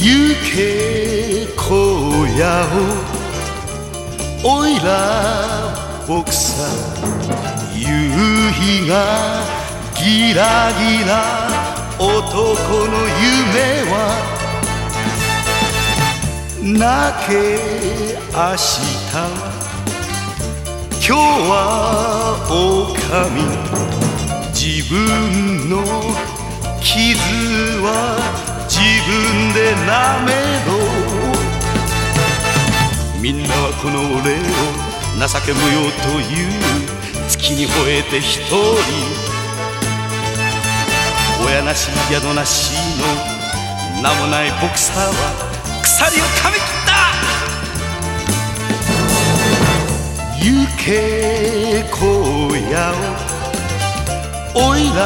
け荒野をおいら僕さ夕日がギラギラ男の夢は泣け明日今日は狼自分の傷は分で舐めろ。みんなはこの俺を情け無用という月に吠えて一人。親なし宿なしの名もないボクサーは鎖を噛み切った。行け荒野をおいら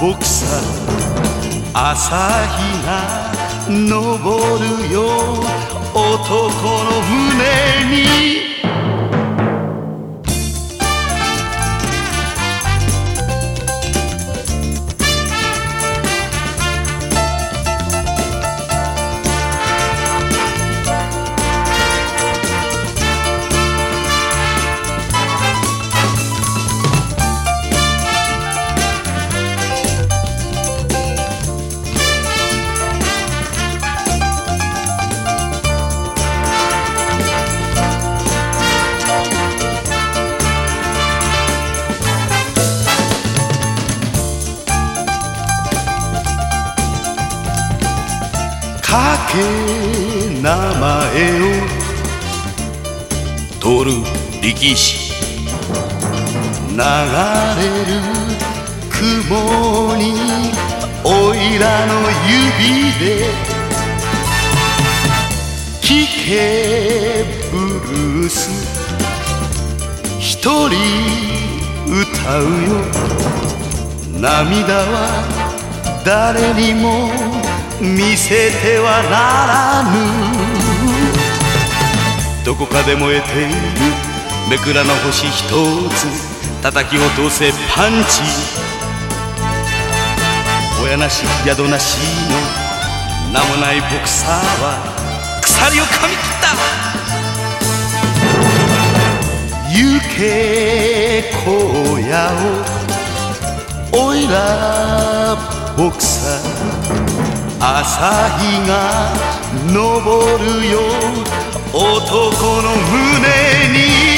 ボクサー。朝日が昇るよ男の胸にかけ名前を。取る力士。流れる雲においらの指で。聴けブルース。一人歌うよ。涙は誰にも見せてはならぬ。どこかで燃えているめくらの星一つ叩き落とせパンチ。親なし宿なしの名もないボクサーは鎖を噛み切った。行け荒野をおいらボクサー。朝日が昇るよ男の胸に